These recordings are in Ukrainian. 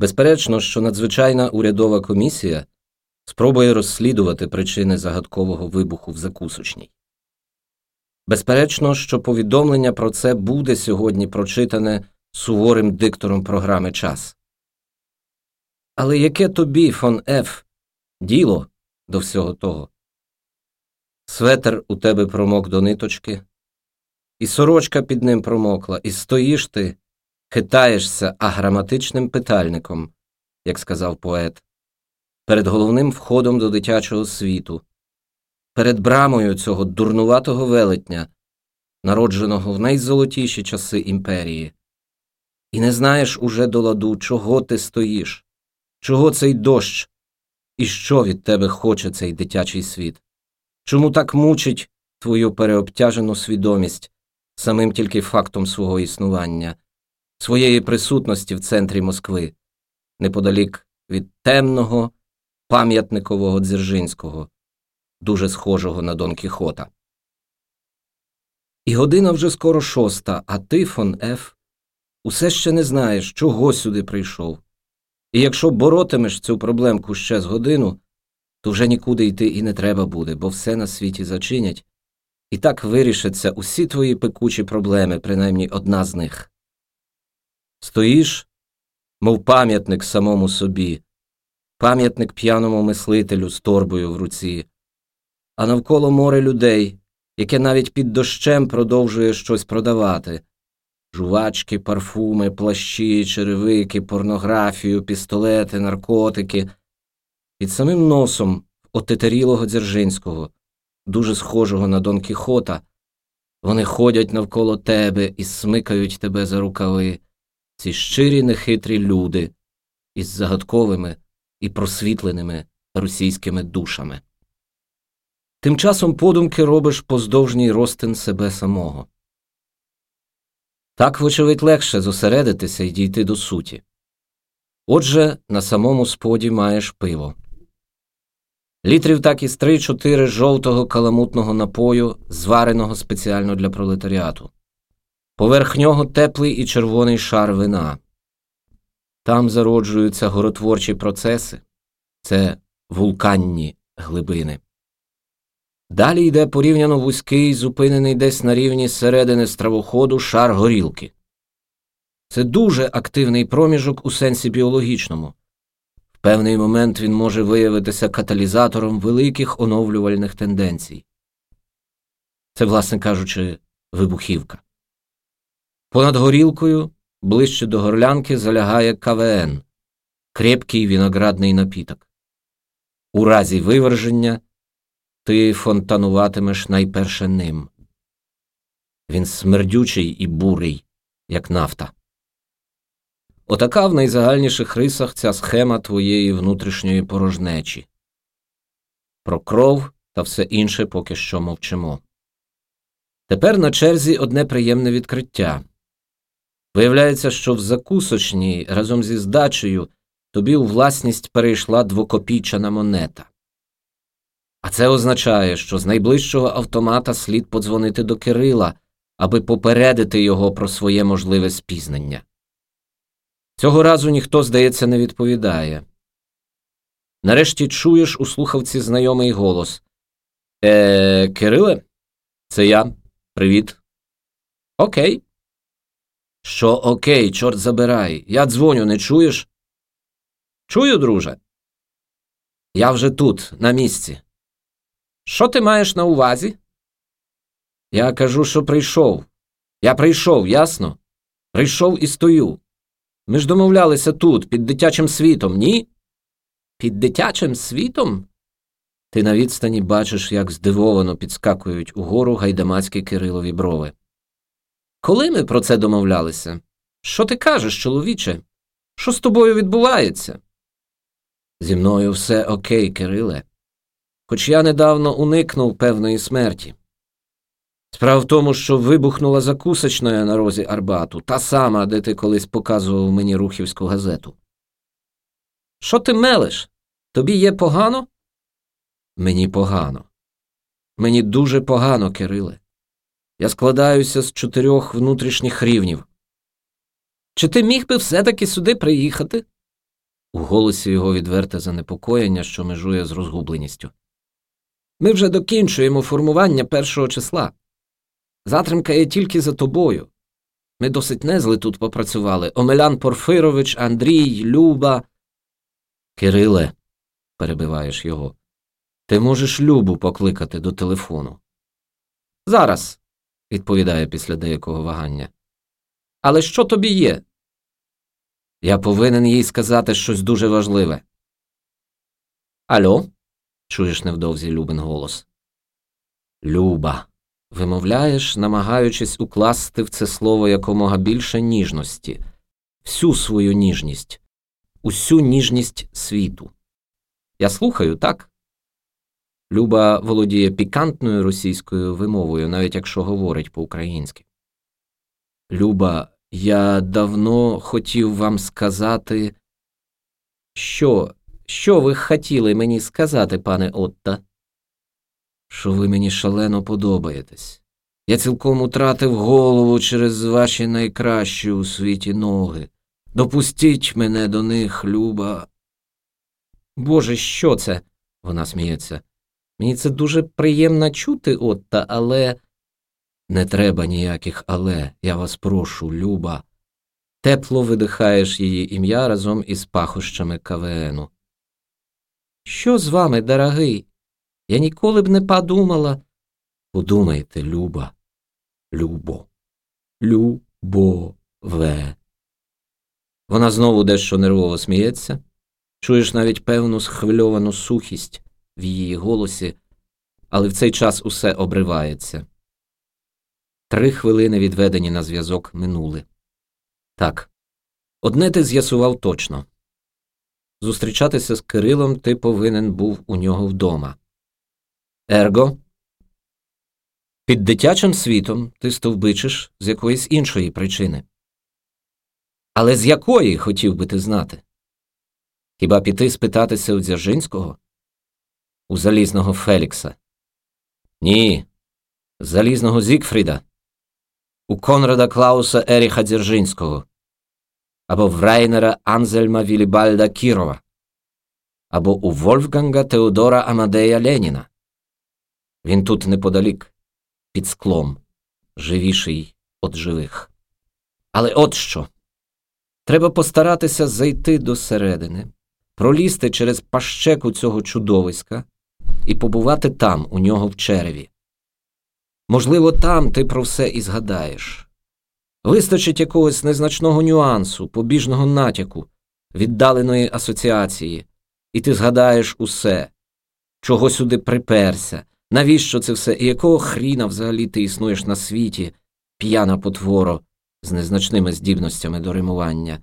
Безперечно, що надзвичайна урядова комісія спробує розслідувати причини загадкового вибуху в закусочній. Безперечно, що повідомлення про це буде сьогодні прочитане суворим диктором програми час. Але яке тобі, фон Ф, діло до всього того? Светер у тебе промок до ниточки, і сорочка під ним промокла, і стоїш ти, хитаєшся аграматичним питальником, як сказав поет, перед головним входом до дитячого світу, перед брамою цього дурнуватого велетня, народженого в найзолотіші часи імперії, і не знаєш уже до ладу, чого ти стоїш, чого цей дощ, і що від тебе хоче цей дитячий світ, чому так мучить твою переобтяжену свідомість самим тільки фактом свого існування, своєї присутності в центрі Москви, неподалік від темного пам'ятникового Дзержинського, дуже схожого на Дон Кіхота. І година вже скоро шоста, а ти, фон Ф, усе ще не знаєш, чого сюди прийшов. І якщо боротимеш цю проблемку ще з годину, то вже нікуди йти і не треба буде, бо все на світі зачинять, і так вирішаться усі твої пекучі проблеми, принаймні одна з них. Стоїш, мов пам'ятник самому собі, пам'ятник п'яному мислителю з торбою в руці, а навколо море людей, яке навіть під дощем продовжує щось продавати. Жувачки, парфуми, плащі, черевики, порнографію, пістолети, наркотики. Під самим носом отетерілого Дзержинського, дуже схожого на Дон Кіхота, вони ходять навколо тебе і смикають тебе за рукави, ці щирі нехитрі люди із загадковими і просвітленими російськими душами. Тим часом подумки робиш поздовжній ростин себе самого. Так, вочевидь, легше зосередитися і дійти до суті. Отже, на самому споді маєш пиво. Літрів так із три-чотири жовтого каламутного напою, звареного спеціально для пролетаріату. Поверх нього теплий і червоний шар вина. Там зароджуються горотворчі процеси це вулканні глибини. Далі йде порівняно вузький, зупинений десь на рівні середини стравоходу шар горілки. Це дуже активний проміжок у сенсі біологічному. В певний момент він може виявитися каталізатором великих оновлювальних тенденцій. Це, власне кажучи, вибухівка. Понад горілкою, ближче до горлянки, залягає КВН крепкий виноградний напіток. У разі виверження ти фонтануватимеш найперше ним. Він смердючий і бурий, як нафта. Отака в найзагальніших рисах ця схема твоєї внутрішньої порожнечі. Про кров та все інше поки що мовчимо. Тепер на черзі одне приємне відкриття. Виявляється, що в закусочній разом зі здачею тобі у власність перейшла двокопійчана монета. А це означає, що з найближчого автомата слід подзвонити до Кирила, аби попередити його про своє можливе спізнення. Цього разу ніхто, здається, не відповідає. Нарешті чуєш у слухавці знайомий голос Е, Кириле? Це я. Привіт. Окей. Що окей, чорт забирай. Я дзвоню, не чуєш? Чую, друже. Я вже тут, на місці. Що ти маєш на увазі? Я кажу, що прийшов. Я прийшов, ясно? Прийшов і стою. Ми ж домовлялися тут, під дитячим світом, ні? Під дитячим світом? Ти на відстані бачиш, як здивовано підскакують угору гайдамацькі Кирилові брови. Коли ми про це домовлялися? Що ти кажеш, чоловіче? Що з тобою відбувається? Зі мною все окей, Кириле хоч я недавно уникнув певної смерті. Справа в тому, що вибухнула закусочна на розі Арбату, та сама, де ти колись показував мені рухівську газету. Що ти мелеш? Тобі є погано? Мені погано. Мені дуже погано, Кириле. Я складаюся з чотирьох внутрішніх рівнів. Чи ти міг би все таки сюди приїхати? У голосі його відверте занепокоєння, що межує з розгубленістю. Ми вже докінчуємо формування першого числа. Затримка є тільки за тобою. Ми досить незли тут попрацювали. Омелян Порфирович, Андрій, Люба. Кириле, перебиваєш його, ти можеш Любу покликати до телефону. Зараз, відповідає після деякого вагання. Але що тобі є? Я повинен їй сказати щось дуже важливе. Альо? чуєш невдовзі Любин голос. Люба. Вимовляєш, намагаючись укласти в це слово якомога більше ніжності, всю свою ніжність, усю ніжність світу. Я слухаю, так? Люба володіє пікантною російською вимовою, навіть якщо говорить по-українськи. Люба, я давно хотів вам сказати, що, що ви хотіли мені сказати, пане Отта? Що ви мені шалено подобаєтесь. Я цілком утратив голову через ваші найкращі у світі ноги. Допустіть мене до них, Люба. Боже, що це? Вона сміється. Мені це дуже приємно чути, Отта, але. Не треба ніяких але, я вас прошу, Люба. Тепло видихаєш її ім'я разом із пахощами КВНу. Що з вами, дорогий? Я ніколи б не подумала. Подумайте, Люба, Любо, Любове. Вона знову дещо нервово сміється. Чуєш навіть певну схвильовану сухість в її голосі, але в цей час усе обривається. Три хвилини, відведені на зв'язок, минули. Так, одне ти з'ясував точно зустрічатися з Кирилом ти повинен був у нього вдома. Ерго, під дитячим світом ти стовбичиш з якоїсь іншої причини. Але з якої хотів би ти знати? Хіба піти спитатися у Дзержинського? У залізного Фелікса? Ні, залізного Зікфріда, у Конрада Клауса Еріха Дзержинського, або в Райнера Анзельма Вілібальда Кірова, або у Вольфганга Теодора Амадея Леніна. Він тут неподалік, під склом, живіший від живих. Але от що. Треба постаратися зайти до середини, пролізти через пащеку цього чудовиська і побувати там, у нього в череві. Можливо, там ти про все і згадаєш. Вистачить якогось незначного нюансу, побіжного натяку, віддаленої асоціації, і ти згадаєш усе, чого сюди приперся, навіщо це все, і якого хріна взагалі ти існуєш на світі, п'яна потворо з незначними здібностями до римування.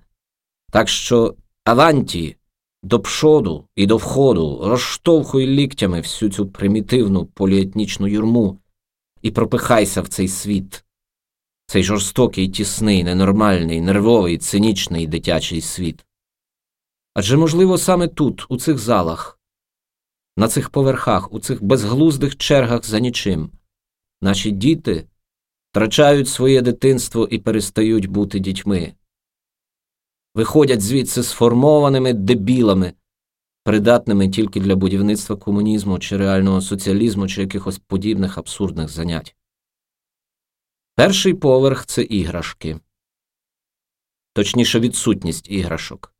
Так що аванті, до пшоду і до входу розштовхуй ліктями всю цю примітивну поліетнічну юрму і пропихайся в цей світ, цей жорстокий, тісний, ненормальний, нервовий, цинічний дитячий світ. Адже, можливо, саме тут, у цих залах, на цих поверхах, у цих безглуздих чергах за нічим, наші діти втрачають своє дитинство і перестають бути дітьми, виходять звідси сформованими дебілами, придатними тільки для будівництва комунізму чи реального соціалізму чи якихось подібних абсурдних занять. Перший поверх це іграшки, точніше, відсутність іграшок.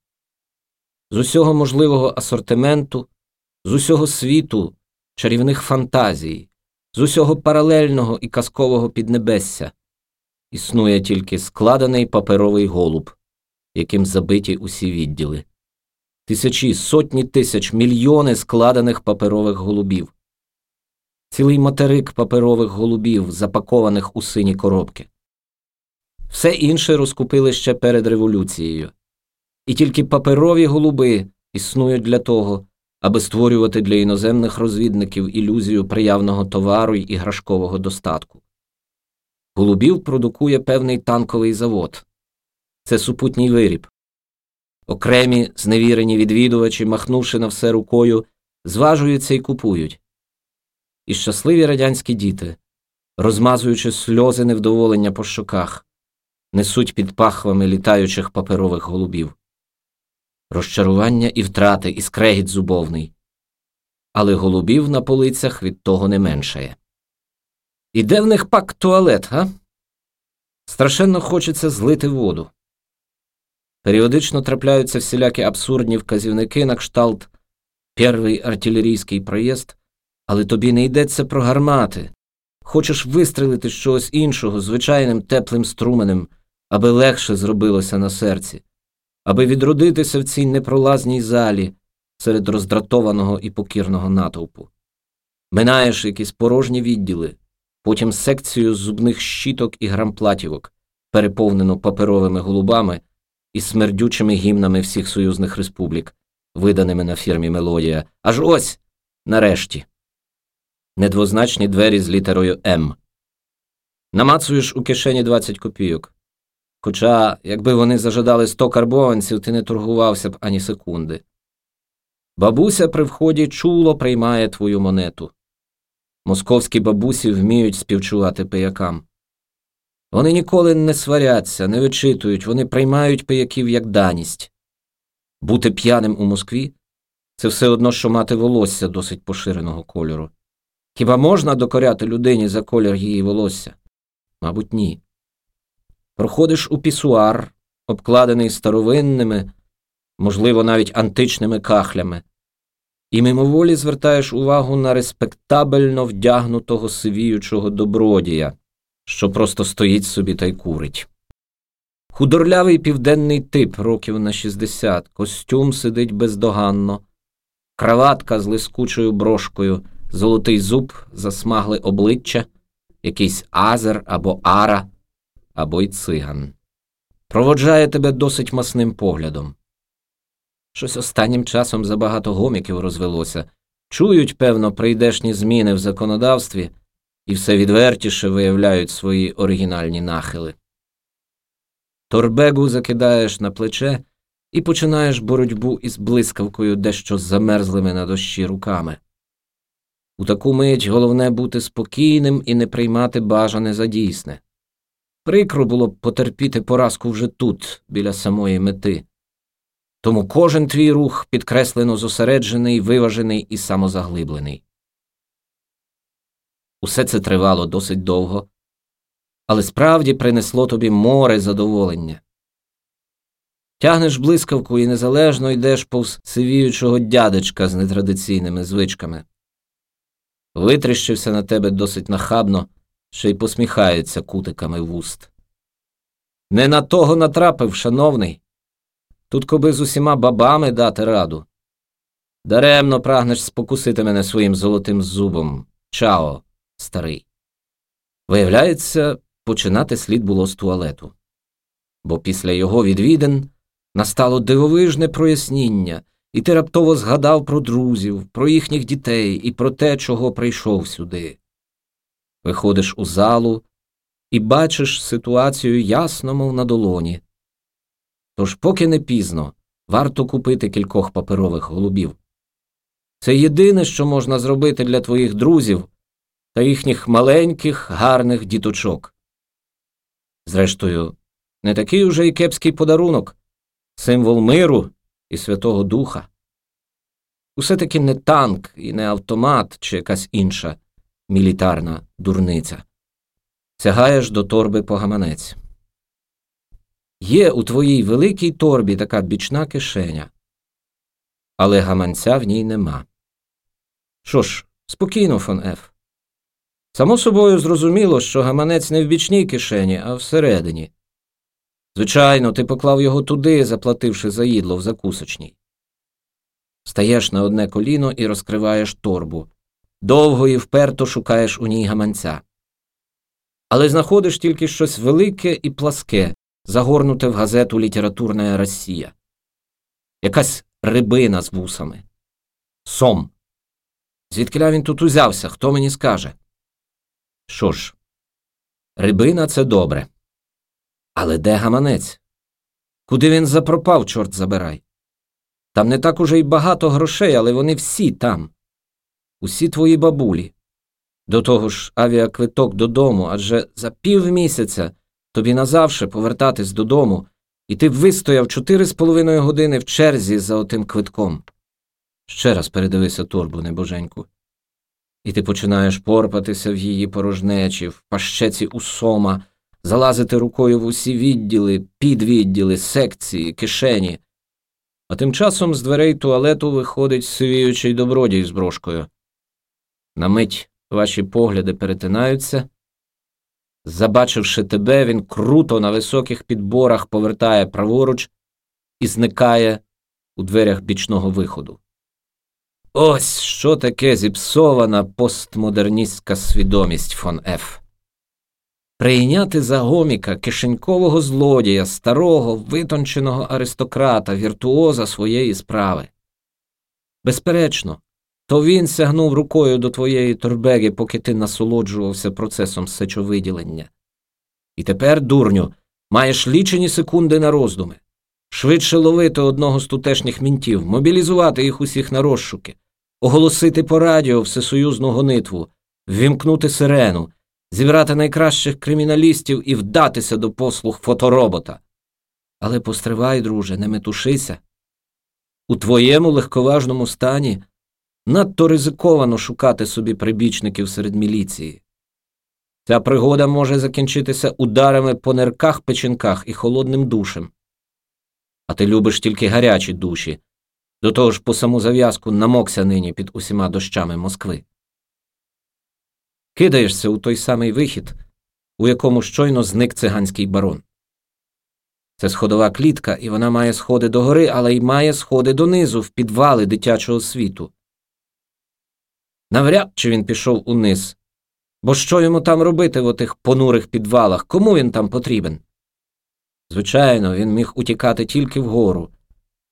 З усього можливого асортименту, з усього світу, чарівних фантазій, з усього паралельного і казкового піднебесся існує тільки складений паперовий голуб, яким забиті усі відділи тисячі, сотні тисяч, мільйони складених паперових голубів, цілий материк паперових голубів, запакованих у сині коробки. Все інше розкупили ще перед революцією, і тільки паперові голуби існують для того, аби створювати для іноземних розвідників ілюзію приявного товару й іграшкового достатку. Голубів продукує певний танковий завод. Це супутній виріб. Окремі зневірені відвідувачі, махнувши на все рукою, зважуються і купують. І щасливі радянські діти, розмазуючи сльози невдоволення по щоках, несуть під пахвами літаючих паперових голубів. розчарування і втрати, і скрегіт зубовний. Але голубів на полицях від того не меншає. І де в них пак туалет, га? Страшенно хочеться злити воду. Періодично трапляються всілякі абсурдні вказівники на кшталт перший артилерійський проїзд, але тобі не йдеться про гармати. Хочеш вистрелити щось іншого звичайним теплим струменем, аби легше зробилося на серці, аби відродитися в цій непролазній залі серед роздратованого і покірного натовпу. Минаєш якісь порожні відділи, потім секцію зубних щіток і грамплатівок, переповнену паперовими голубами і смердючими гімнами всіх союзних республік, виданими на фірмі Мелодія. Аж ось нарешті. Недвозначні двері з літерою М. Намацуєш у кишені 20 копійок. Хоча, якби вони зажадали 100 карбованців, ти не торгувався б ані секунди. Бабуся при вході чуло приймає твою монету. Московські бабусі вміють співчувати пиякам. Вони ніколи не сваряться, не вичитують, вони приймають пияків як даність. Бути п'яним у Москві це все одно, що мати волосся досить поширеного кольору. Хіба можна докоряти людині за колір її волосся? Мабуть, ні. Проходиш у пісуар, обкладений старовинними, можливо, навіть античними кахлями, і мимоволі звертаєш увагу на респектабельно вдягнутого сивіючого добродія, що просто стоїть собі та й курить. Худорлявий південний тип років на 60, костюм сидить бездоганно, краватка з лискучою брошкою, золотий зуб, засмагле обличчя, якийсь азер або ара, або й циган. Проводжає тебе досить масним поглядом. Щось останнім часом забагато гоміків розвелося. Чують, певно, прийдешні зміни в законодавстві і все відвертіше виявляють свої оригінальні нахили. Торбегу закидаєш на плече і починаєш боротьбу із блискавкою дещо замерзлими на дощі руками. У таку мить головне бути спокійним і не приймати бажане за дійсне. Прикро було б потерпіти поразку вже тут, біля самої мети. Тому кожен твій рух підкреслено зосереджений, виважений і самозаглиблений. Усе це тривало досить довго, але справді принесло тобі море задоволення. Тягнеш блискавку і незалежно йдеш повз сивіючого дядечка з нетрадиційними звичками. Витріщився на тебе досить нахабно, ще й посміхається кутиками вуст. Не на того натрапив, шановний. Тут коби з усіма бабами дати раду. Даремно прагнеш спокусити мене своїм золотим зубом. Чао, старий. Виявляється, починати слід було з туалету. Бо після його відвідин настало дивовижне проясніння, і ти раптово згадав про друзів, про їхніх дітей і про те, чого прийшов сюди. Виходиш у залу і бачиш ситуацію ясно, мов на долоні. Тож, поки не пізно, варто купити кількох паперових голубів. Це єдине, що можна зробити для твоїх друзів та їхніх маленьких, гарних діточок. Зрештою, не такий уже й кепський подарунок, символ миру і Святого Духа. Усе таки не танк і не автомат чи якась інша мілітарна дурниця. Сягаєш до торби по гаманець. Є у твоїй великій торбі така бічна кишеня, але гаманця в ній нема. Що ж, спокійно, фон Еф. Само собою зрозуміло, що гаманець не в бічній кишені, а всередині. Звичайно, ти поклав його туди, заплативши за їдло в закусочній. Стаєш на одне коліно і розкриваєш торбу. Довго і вперто шукаєш у ній гаманця. Але знаходиш тільки щось велике і пласке, загорнуте в газету Літературна Росія. Якась рибина з вусами. Сом. Звідкиля він тут узявся, хто мені скаже? Що ж, рибина це добре. Але де гаманець? Куди він запропав, чорт забирай? Там не так уже й багато грошей, але вони всі там. Усі твої бабулі. До того ж, авіаквиток додому, адже за півмісяця тобі назавше повертатись додому, і ти б вистояв чотири з половиною години в черзі за отим квитком. Ще раз передивися торбу, небоженьку. І ти починаєш порпатися в її порожнечі, в пащеці у сома, залазити рукою в усі відділи, підвідділи, секції, кишені. А тим часом з дверей туалету виходить сивіючий добродій з брошкою. На мить ваші погляди перетинаються. Забачивши тебе, він круто на високих підборах повертає праворуч і зникає у дверях бічного виходу. Ось що таке зіпсована постмодерністська свідомість фон Ф. Прийняти за гоміка кишенькового злодія, старого, витонченого аристократа, віртуоза своєї справи. Безперечно, то він сягнув рукою до твоєї торбеги, поки ти насолоджувався процесом сечовиділення. І тепер, дурню, маєш лічені секунди на роздуми. Швидше ловити одного з тутешніх мінтів, мобілізувати їх усіх на розшуки, оголосити по радіо всесоюзну гонитву, ввімкнути сирену, зібрати найкращих криміналістів і вдатися до послуг фоторобота. Але постривай, друже, не метушися. У твоєму легковажному стані надто ризиковано шукати собі прибічників серед міліції. Ця пригода може закінчитися ударами по нирках печінках і холодним душем. А ти любиш тільки гарячі душі, до того ж по саму зав'язку намокся нині під усіма дощами Москви. Кидаєшся у той самий вихід, у якому щойно зник циганський барон. Це сходова клітка, і вона має сходи догори, але й має сходи донизу, в підвали дитячого світу. Навряд чи він пішов униз, бо що йому там робити в отих понурих підвалах, кому він там потрібен? Звичайно, він міг утікати тільки вгору,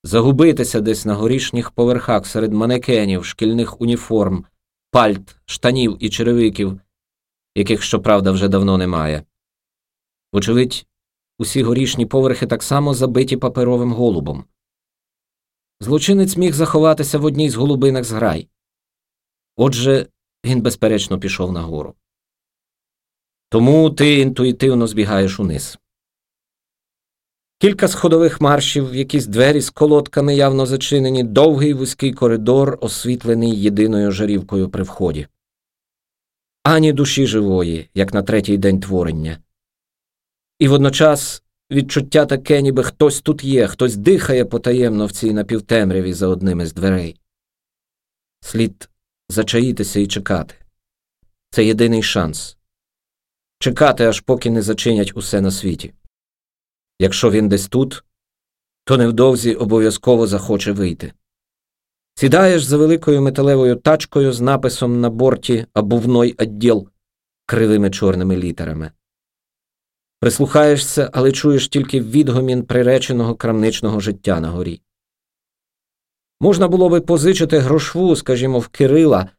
загубитися десь на горішніх поверхах серед манекенів, шкільних уніформ, пальт, штанів і черевиків, яких, щоправда, вже давно немає. Вочевидь, усі горішні поверхи так само забиті паперовим голубом. Злочинець міг заховатися в одній з голубинок зграй. Отже, він, безперечно, пішов нагору. Тому ти інтуїтивно збігаєш униз. Кілька сходових маршів, якісь двері з колодками явно зачинені, довгий вузький коридор, освітлений єдиною жарівкою при вході. Ані душі живої, як на третій день творення. І водночас відчуття таке, ніби хтось тут є, хтось дихає потаємно в цій напівтемряві за одним із дверей. Слід зачаїтися і чекати. Це єдиний шанс чекати, аж поки не зачинять усе на світі. Якщо він десь тут, то невдовзі обов'язково захоче вийти. Сідаєш за великою металевою тачкою з написом на борті «Обувной відділ» кривими чорними літерами. Прислухаєшся, але чуєш тільки відгомін приреченого крамничного життя на горі. Можна було би позичити грошву, скажімо, в Кирила,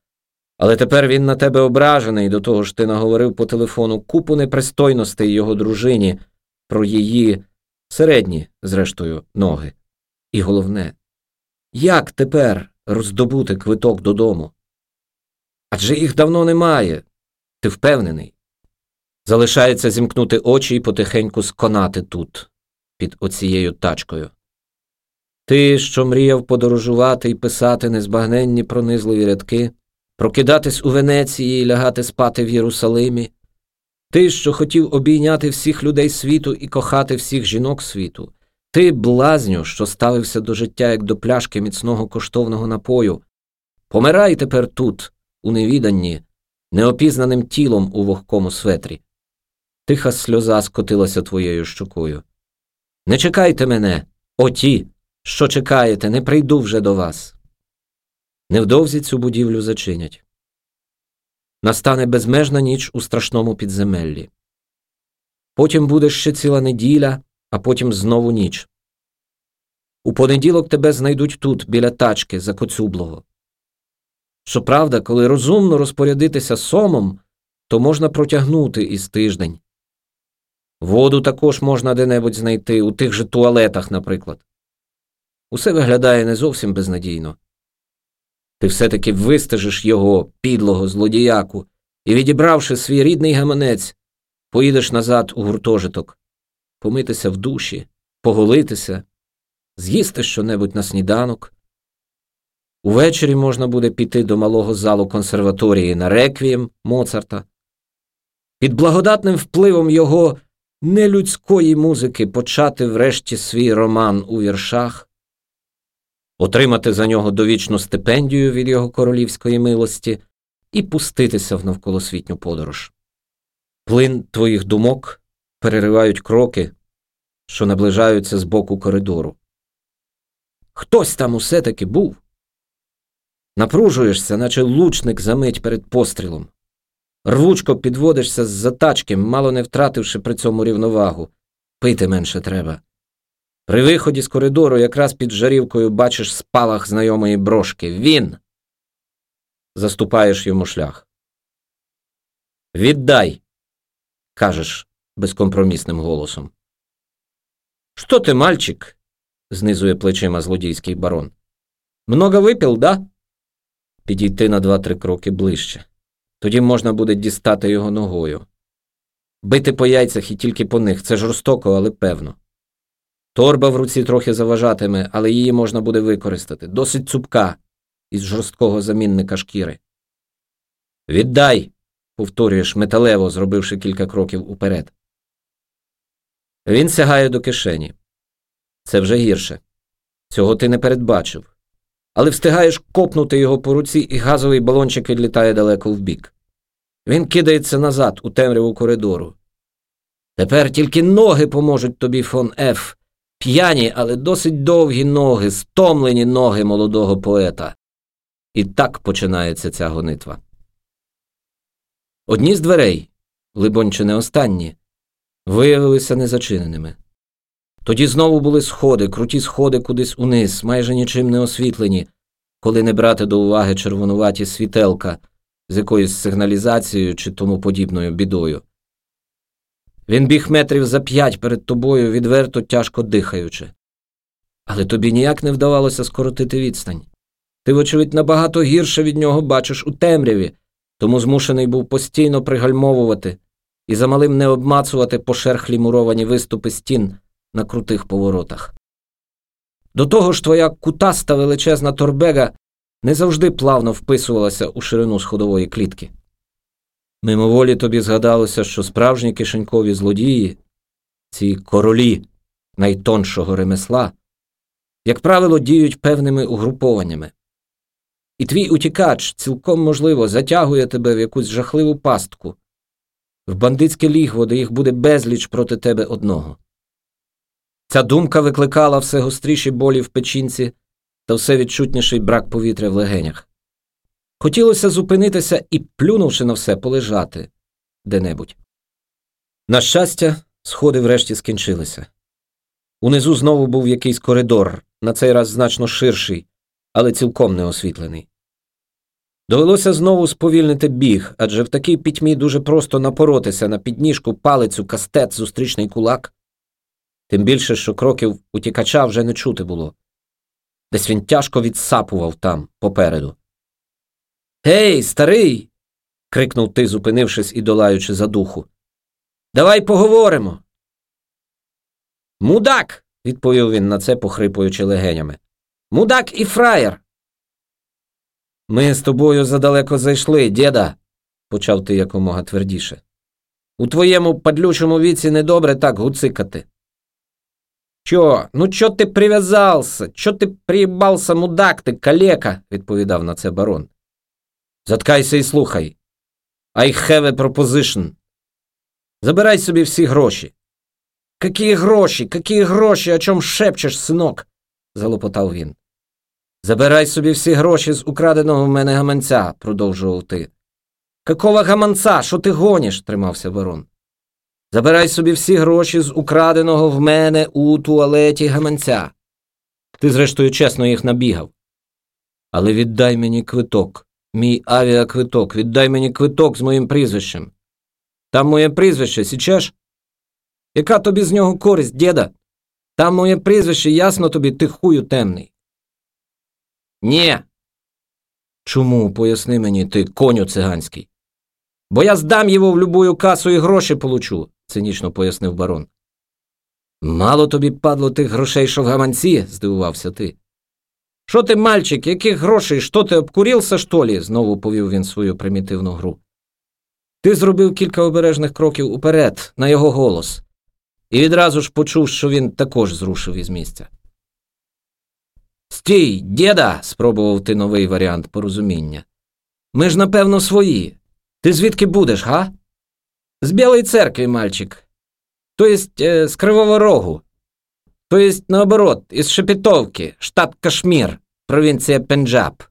але тепер він на тебе ображений, до того ж ти наговорив по телефону купу непристойностей його дружині про її середні, зрештою, ноги. І головне, як тепер роздобути квиток додому? Адже їх давно немає, ти впевнений. Залишається зімкнути очі і потихеньку сконати тут, під оцією тачкою. Ти, що мріяв подорожувати і писати незбагненні пронизливі рядки, прокидатись у Венеції і лягати спати в Єрусалимі, ти, що хотів обійняти всіх людей світу і кохати всіх жінок світу, ти, блазню, що ставився до життя як до пляшки міцного коштовного напою, помирай тепер тут, у невіданні, неопізнаним тілом у вогкому светрі. Тиха сльоза скотилася твоєю щокою. Не чекайте мене, о ті, що чекаєте, не прийду вже до вас. Невдовзі цю будівлю зачинять. Настане безмежна ніч у страшному підземеллі. Потім буде ще ціла неділя, а потім знову ніч. У понеділок тебе знайдуть тут, біля тачки, за коцюблого. Щоправда, коли розумно розпорядитися сомом, то можна протягнути із тиждень. Воду також можна де-небудь знайти, у тих же туалетах, наприклад. Усе виглядає не зовсім безнадійно. Ти все-таки вистежиш його, підлого злодіяку, і, відібравши свій рідний гаманець, поїдеш назад у гуртожиток, помитися в душі, поголитися, з'їсти щонебудь на сніданок. Увечері можна буде піти до малого залу консерваторії на реквієм Моцарта. Під благодатним впливом його нелюдської музики почати врешті свій роман у віршах, отримати за нього довічну стипендію від його королівської милості і пуститися в навколосвітню подорож. Плин твоїх думок переривають кроки, що наближаються з боку коридору. Хтось там усе таки був. Напружуєшся, наче лучник за мить перед пострілом. Рвучко підводишся з затачки, мало не втративши при цьому рівновагу. Пити менше треба. При виході з коридору, якраз під жарівкою, бачиш спалах знайомої брошки. Він. Заступаєш йому шлях. Віддай, кажеш безкомпромісним голосом. Що ти, мальчик? знизує плечима злодійський барон. Много випіл, да? Підійти на два-три кроки ближче. Тоді можна буде дістати його ногою. Бити по яйцях і тільки по них це жорстоко, але певно. Торба в руці трохи заважатиме, але її можна буде використати. Досить цупка із жорсткого замінника шкіри. Віддай, повторюєш металево, зробивши кілька кроків уперед. Він сягає до кишені. Це вже гірше. Цього ти не передбачив. Але встигаєш копнути його по руці, і газовий балончик відлітає далеко вбік. Він кидається назад у темряву коридору. Тепер тільки ноги поможуть тобі, фон Еф. П'яні, але досить довгі ноги, стомлені ноги молодого поета. І так починається ця гонитва. Одні з дверей, либонь чи не останні, виявилися незачиненими. Тоді знову були сходи, круті сходи кудись униз, майже нічим не освітлені, коли не брати до уваги червонуваті світелка з якоюсь сигналізацією чи тому подібною бідою. Він біг метрів за п'ять перед тобою, відверто тяжко дихаючи. Але тобі ніяк не вдавалося скоротити відстань. Ти, вочевидь, набагато гірше від нього бачиш у темряві, тому змушений був постійно пригальмовувати і замалим не обмацувати пошерхлі муровані виступи стін на крутих поворотах. До того ж, твоя кутаста величезна торбега не завжди плавно вписувалася у ширину сходової клітки. Мимоволі тобі згадалося, що справжні кишенькові злодії, ці королі найтоншого ремесла, як правило, діють певними угрупованнями. І твій утікач цілком можливо затягує тебе в якусь жахливу пастку, в бандитське лігво, де їх буде безліч проти тебе одного. Ця думка викликала все гостріші болі в печінці та все відчутніший брак повітря в легенях. Хотілося зупинитися і, плюнувши на все, полежати де-небудь. На щастя, сходи врешті скінчилися. Унизу знову був якийсь коридор, на цей раз значно ширший, але цілком не освітлений. Довелося знову сповільнити біг, адже в такій пітьмі дуже просто напоротися на підніжку, палицю, кастет, зустрічний кулак. Тим більше, що кроків утікача вже не чути було. Десь він тяжко відсапував там, попереду. Гей, старий. крикнув ти, зупинившись і долаючи за духу. Давай поговоримо. Мудак. відповів він на це, похрипуючи легенями. Мудак і фраєр. Ми з тобою задалеко зайшли, діда, почав ти якомога твердіше. У твоєму падлючому віці недобре так гуцикати. Чо, ну чо ти прив'язався? Чо ти приїбався, мудак, ти калека, відповідав на це барон. Заткайся і слухай. I have a proposition. Забирай собі всі гроші. Какі гроші, какі гроші, о чому шепчеш, синок? залопотав він. Забирай собі всі гроші з украденого в мене гаманця, продовжував ти. Какого гаманця? Що ти гоніш? тримався барон. Забирай собі всі гроші з украденого в мене у туалеті гаманця. Ти, зрештою, чесно їх набігав. Але віддай мені квиток, мій авіаквиток, віддай мені квиток з моїм прізвищем. Там моє прізвище, січеш? Яка тобі з нього користь, діда? Там моє прізвище, ясно тобі, ти хую темний. Нє. Чому, поясни мені, ти коню циганський? Бо я здам його в любую касу і гроші получу, цинічно пояснив барон. Мало тобі падло тих грошей, що в гаманці? здивувався ти. Що ти, мальчик, яких грошей? Що ти обкурівся, що лі? знову повів він свою примітивну гру. Ти зробив кілька обережних кроків уперед, на його голос, і відразу ж почув, що він також зрушив із місця. Стій, діда, спробував ти новий варіант порозуміння. Ми ж, напевно, свої. Ти звідки будеш, га? З Білої церкви, мальчик. То есть э, Кривого Рогу. То есть, наоборот, из Шепетовки, штат Кашмир, провинция Пенджаб.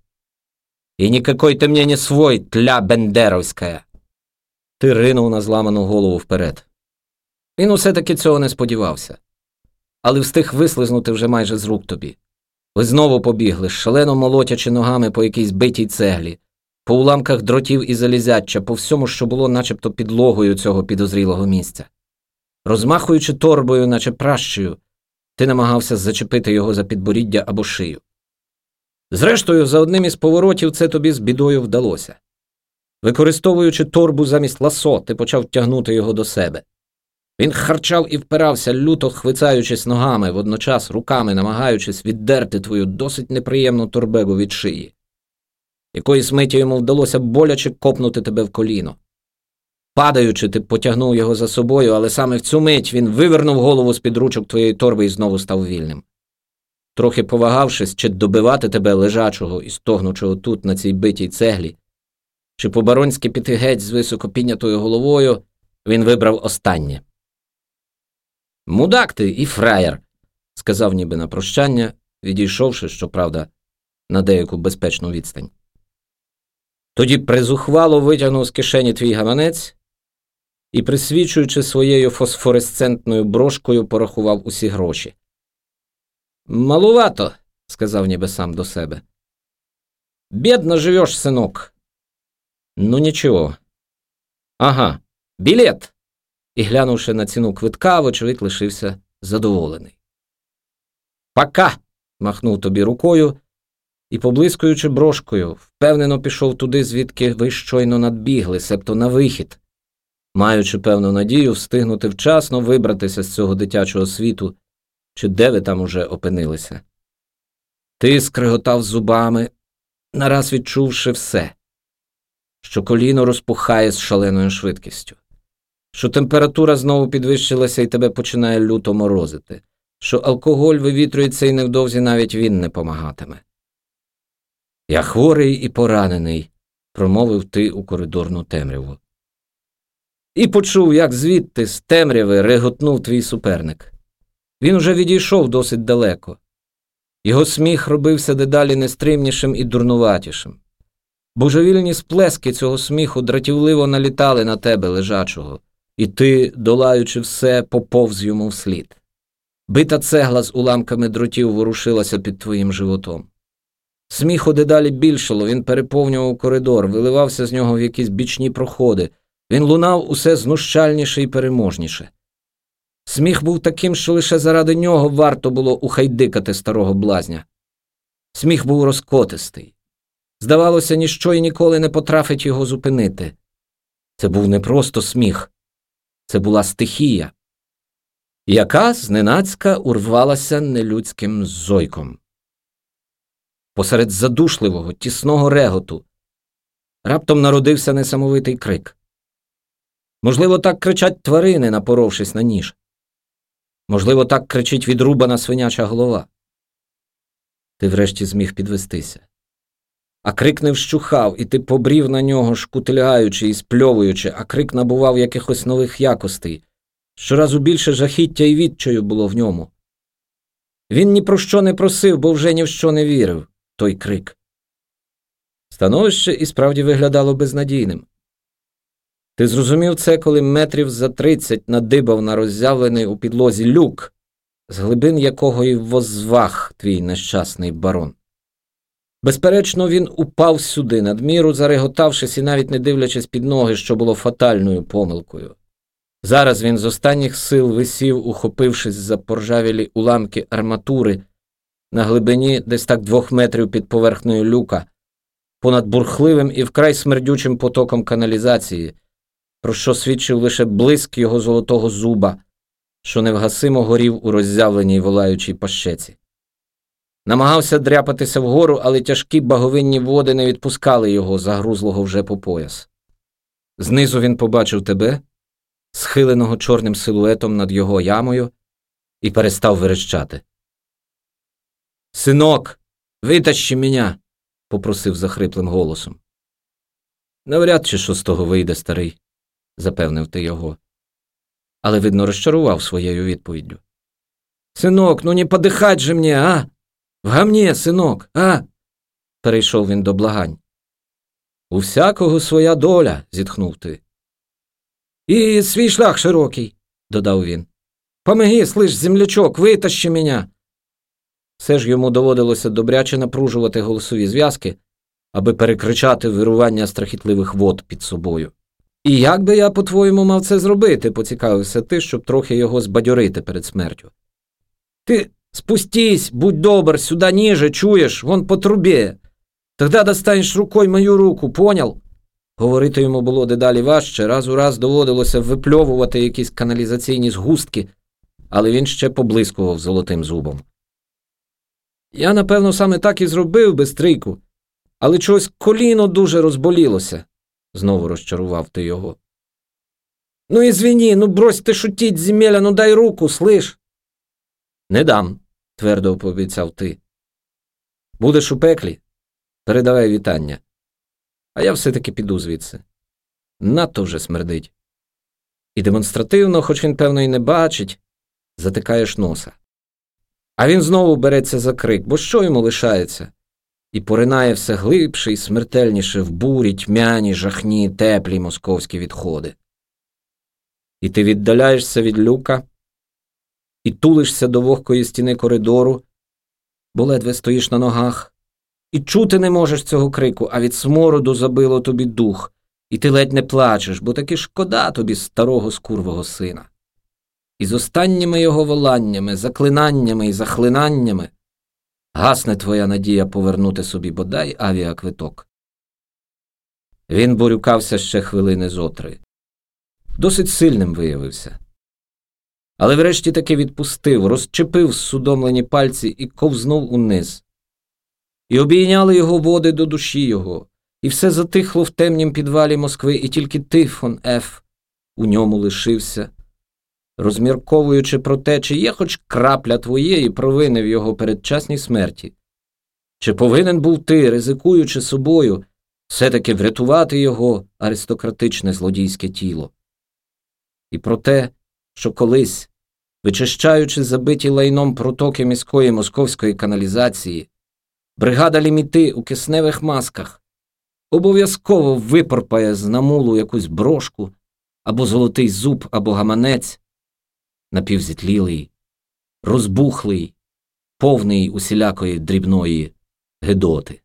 И никакой ты мне не свой, тля бендеровська. Ти ринув на зламану голову вперед. Він усе таки цього не сподівався, але встиг вислизнути вже майже з рук тобі. Ви знову побігли, шалено молотячи ногами по якійсь битій цеглі, по уламках дротів і залізяча, по всьому, що було начебто підлогою цього підозрілого місця. Розмахуючи торбою, наче пращою, ти намагався зачепити його за підборіддя або шию. Зрештою, за одним із поворотів це тобі з бідою вдалося. Використовуючи торбу замість ласо, ти почав тягнути його до себе. Він харчав і впирався, люто хвицаючись ногами, водночас руками намагаючись віддерти твою досить неприємну торбегу від шиї. Якоїсь миті йому вдалося боляче копнути тебе в коліно. Падаючи, ти потягнув його за собою, але саме в цю мить він вивернув голову з під ручок твоєї торби і знову став вільним. Трохи повагавшись, чи добивати тебе лежачого і стогнучого тут, на цій битій цеглі, чи по баронськи піти геть з високо піднятою головою, він вибрав останнє. Мудак ти і фраєр, сказав ніби на прощання, відійшовши, щоправда, на деяку безпечну відстань. Тоді призухвало витягнув з кишені твій гаманець і, присвічуючи своєю фосфоресцентною брошкою, порахував усі гроші. Малувато, сказав ніби сам до себе. Бідно живеш, синок. Ну нічого. Ага, білет. І, глянувши на ціну квитка, вочевидь лишився задоволений. Пока. махнув тобі рукою і, поблискуючи брошкою, впевнено пішов туди, звідки ви щойно надбігли, себто на вихід, маючи певну надію встигнути вчасно вибратися з цього дитячого світу, чи де ви там уже опинилися. Ти скриготав зубами, нараз відчувши все, що коліно розпухає з шаленою швидкістю, що температура знову підвищилася і тебе починає люто морозити, що алкоголь вивітрюється і невдовзі навіть він не помагатиме. Я хворий і поранений, промовив ти у коридорну темряву. І почув, як звідти з темряви реготнув твій суперник. Він уже відійшов досить далеко. Його сміх робився дедалі нестримнішим і дурнуватішим. Божевільні сплески цього сміху дратівливо налітали на тебе лежачого, і ти, долаючи все, поповз йому вслід. Бита цегла з уламками дротів ворушилася під твоїм животом. Сміху дедалі більшало, він переповнював коридор, виливався з нього в якісь бічні проходи, він лунав усе знущальніше і переможніше. Сміх був таким, що лише заради нього варто було ухайдикати старого блазня. Сміх був розкотистий. Здавалося, ніщо і ніколи не потрафить його зупинити. Це був не просто сміх, це була стихія, яка зненацька урвалася нелюдським зойком посеред задушливого, тісного реготу. Раптом народився несамовитий крик. Можливо, так кричать тварини, напоровшись на ніж. Можливо, так кричить відрубана свиняча голова. Ти врешті зміг підвестися. А крик не вщухав, і ти побрів на нього, шкутильгаючи і спльовуючи, а крик набував якихось нових якостей. Щоразу більше жахіття і відчаю було в ньому. Він ні про що не просив, бо вже ні в що не вірив той крик. Становище і справді виглядало безнадійним. Ти зрозумів це, коли метрів за тридцять надибав на роззявлений у підлозі люк, з глибин якого й возвах твій нещасний барон. Безперечно, він упав сюди, надміру зареготавшись і навіть не дивлячись під ноги, що було фатальною помилкою. Зараз він з останніх сил висів, ухопившись за поржавілі уламки арматури на глибині десь так двох метрів під поверхнею люка, понад бурхливим і вкрай смердючим потоком каналізації, про що свідчив лише блиск його золотого зуба, що невгасимо горів у роззявленій волаючій пащеці. Намагався дряпатися вгору, але тяжкі баговинні води не відпускали його, загрузлого вже по пояс. Знизу він побачив тебе, схиленого чорним силуетом над його ямою, і перестав верещати. Синок, витащи мене, попросив захриплим голосом. Навряд чи що з того вийде, старий, запевнив ти його. Але, видно, розчарував своєю відповіддю. Синок, ну не подихать же мені, а? В гамні, синок, а? перейшов він до благань. У всякого своя доля, зітхнув ти. І свій шлях широкий, додав він. Помоги, слиш, землячок, витащи мене. Все ж йому доводилося добряче напружувати голосові зв'язки, аби перекричати вирування страхітливих вод під собою. І як би я, по-твоєму, мав це зробити, поцікавився ти, щоб трохи його збадьорити перед смертю. Ти спустись, будь добр, сюди ніже, чуєш, вон по трубі. Тогда достанеш рукою мою руку, понял? Говорити йому було дедалі важче, раз у раз доводилося випльовувати якісь каналізаційні згустки, але він ще поблискував золотим зубом. Я, напевно, саме так і зробив би стрійку, але чогось коліно дуже розболілося, знову розчарував ти його. Ну, ізвіні, ну брось ти шутіть, земеля, ну дай руку, слиш. Не дам, твердо пообіцяв ти. Будеш у пеклі? Передавай вітання. А я все-таки піду звідси. Надто вже смердить. І демонстративно, хоч він, певно, і не бачить, затикаєш носа. А він знову береться за крик, бо що йому лишається? І поринає все глибше і смертельніше в бурі, тьмяні, жахні, теплі московські відходи. І ти віддаляєшся від люка, і тулишся до вогкої стіни коридору, бо ледве стоїш на ногах, і чути не можеш цього крику, а від смороду забило тобі дух, і ти ледь не плачеш, бо таки шкода тобі старого скурвого сина. І з останніми його воланнями, заклинаннями і захлинаннями гасне твоя надія повернути собі бодай авіаквиток. Він борюкався ще хвилини зотри. Досить сильним виявився. Але врешті таки відпустив, розчепив судомлені пальці і ковзнув униз. І обійняли його води до душі його, і все затихло в темнім підвалі Москви, і тільки Тифон Ф. у ньому лишився розмірковуючи про те, чи є хоч крапля твоєї провини в його передчасній смерті, чи повинен був ти, ризикуючи собою, все-таки врятувати його аристократичне злодійське тіло, і про те, що колись, вичищаючи забиті лайном протоки міської московської каналізації, бригада ліміти у кисневих масках обов'язково випорпає з намулу якусь брошку або золотий зуб, або гаманець, напівзітлілий, розбухлий, повний усілякої дрібної гедоти.